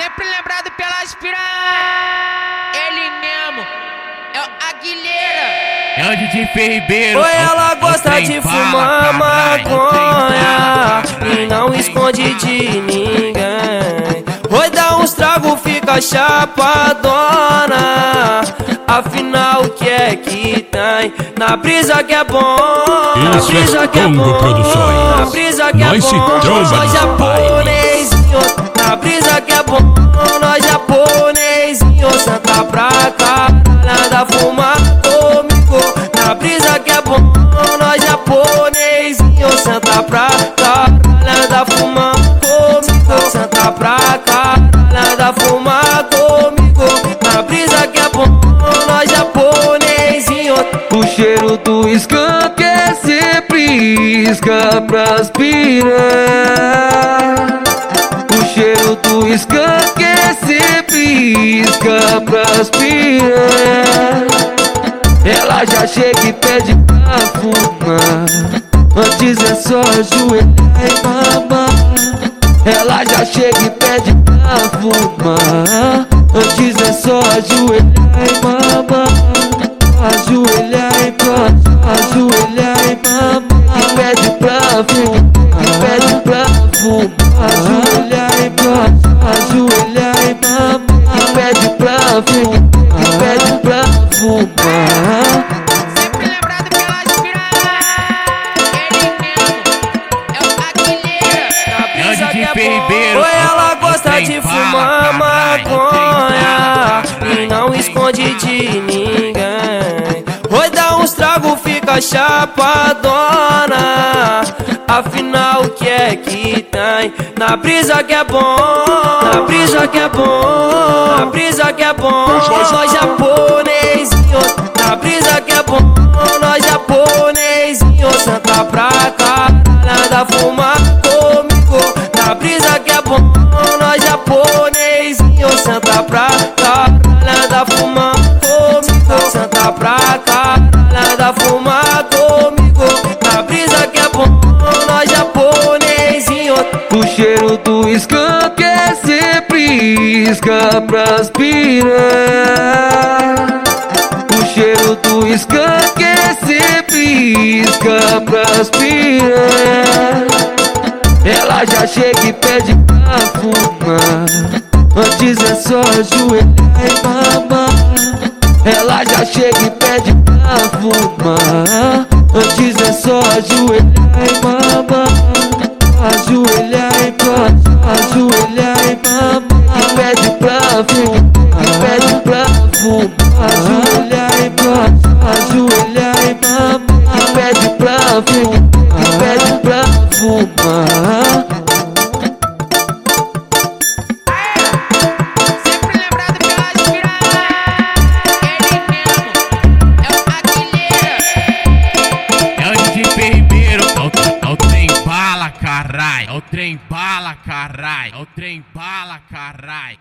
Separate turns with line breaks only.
Sempre lembrado pelas piranhas. Ele mesmo é o Aguilheira.
É o DJ Ferribeiro.
Ou ela gosta de fumar maconha e não esconde de ninguém. Oi, dá uns trago, fica chapadona. Afinal, o que é que tem? Na brisa que é bom, na
é
brisa que é bom, na brisa que é
Nós se
bom,
tromba
brisa que é bom, nós japonesinho, senta pra cá, nada fuma comigo, na brisa que é bom, nós japonesinho, senta pra cá, nada fuma comigo, senta pra cá, nada fuma comigo, na brisa que é bom, nós japonesinho, o cheiro do skunk é sempre isca pras piranha. O cheiro do skunk é sempre isca pras piranha. Ela já chega e pede pra fumar. Antes é só ajoelhar e mamar. Ela já chega e pede pra fumar. Antes é só ajoelhar e mamar. Ajoelhar e mamar. Ajoelhar e mamar. E pede pra fumar. E pede pra fumar.
O
DJ Ferribeiro.
Ou ela gosta de fumar maconha e não esconde de ninguém. Oi, dá uns trago, fica chapadona. Afinal, o que é que tem? Na brisa que é bom, na brisa que é bom, na brisa que é bom. Nós japonesinho, na brisa que é bom, nós japonesinho. Senta pra sempre isca pras piranha. O cheiro do skunk é sempre isca pras piranha. Ela já chega e pede pra fumar. Antes é só ajoelhar e mamar. Ela já chega e pede pra fumar. Antes é só ajoelhar e mamar. Ajoelhar
caralho. É o trem bala, caralho. É o trem bala, caralho.